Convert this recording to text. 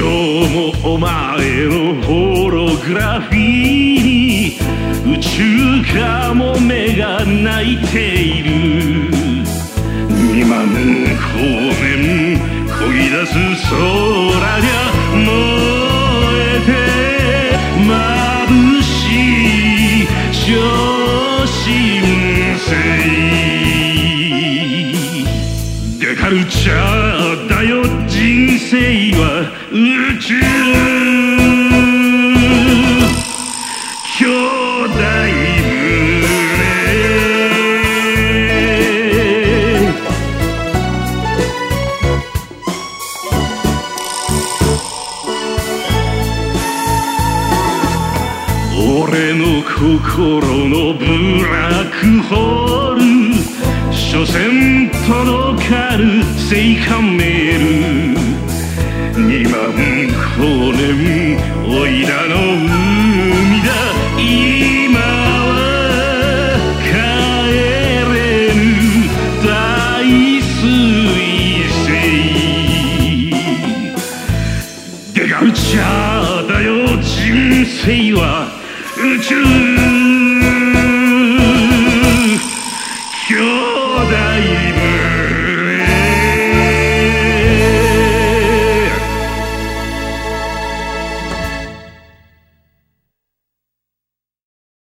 今日もお前のホログラフィーに宇宙かも目が泣いている。2万光年漕ぎ出す空にゃ燃えて眩しいカルチャーだよ人生は宇宙兄弟船俺の心のブラッぬ青函メール二万光年おいらの海だ。今は帰れぬ。大水星デカルチャーだよ人生は。宇宙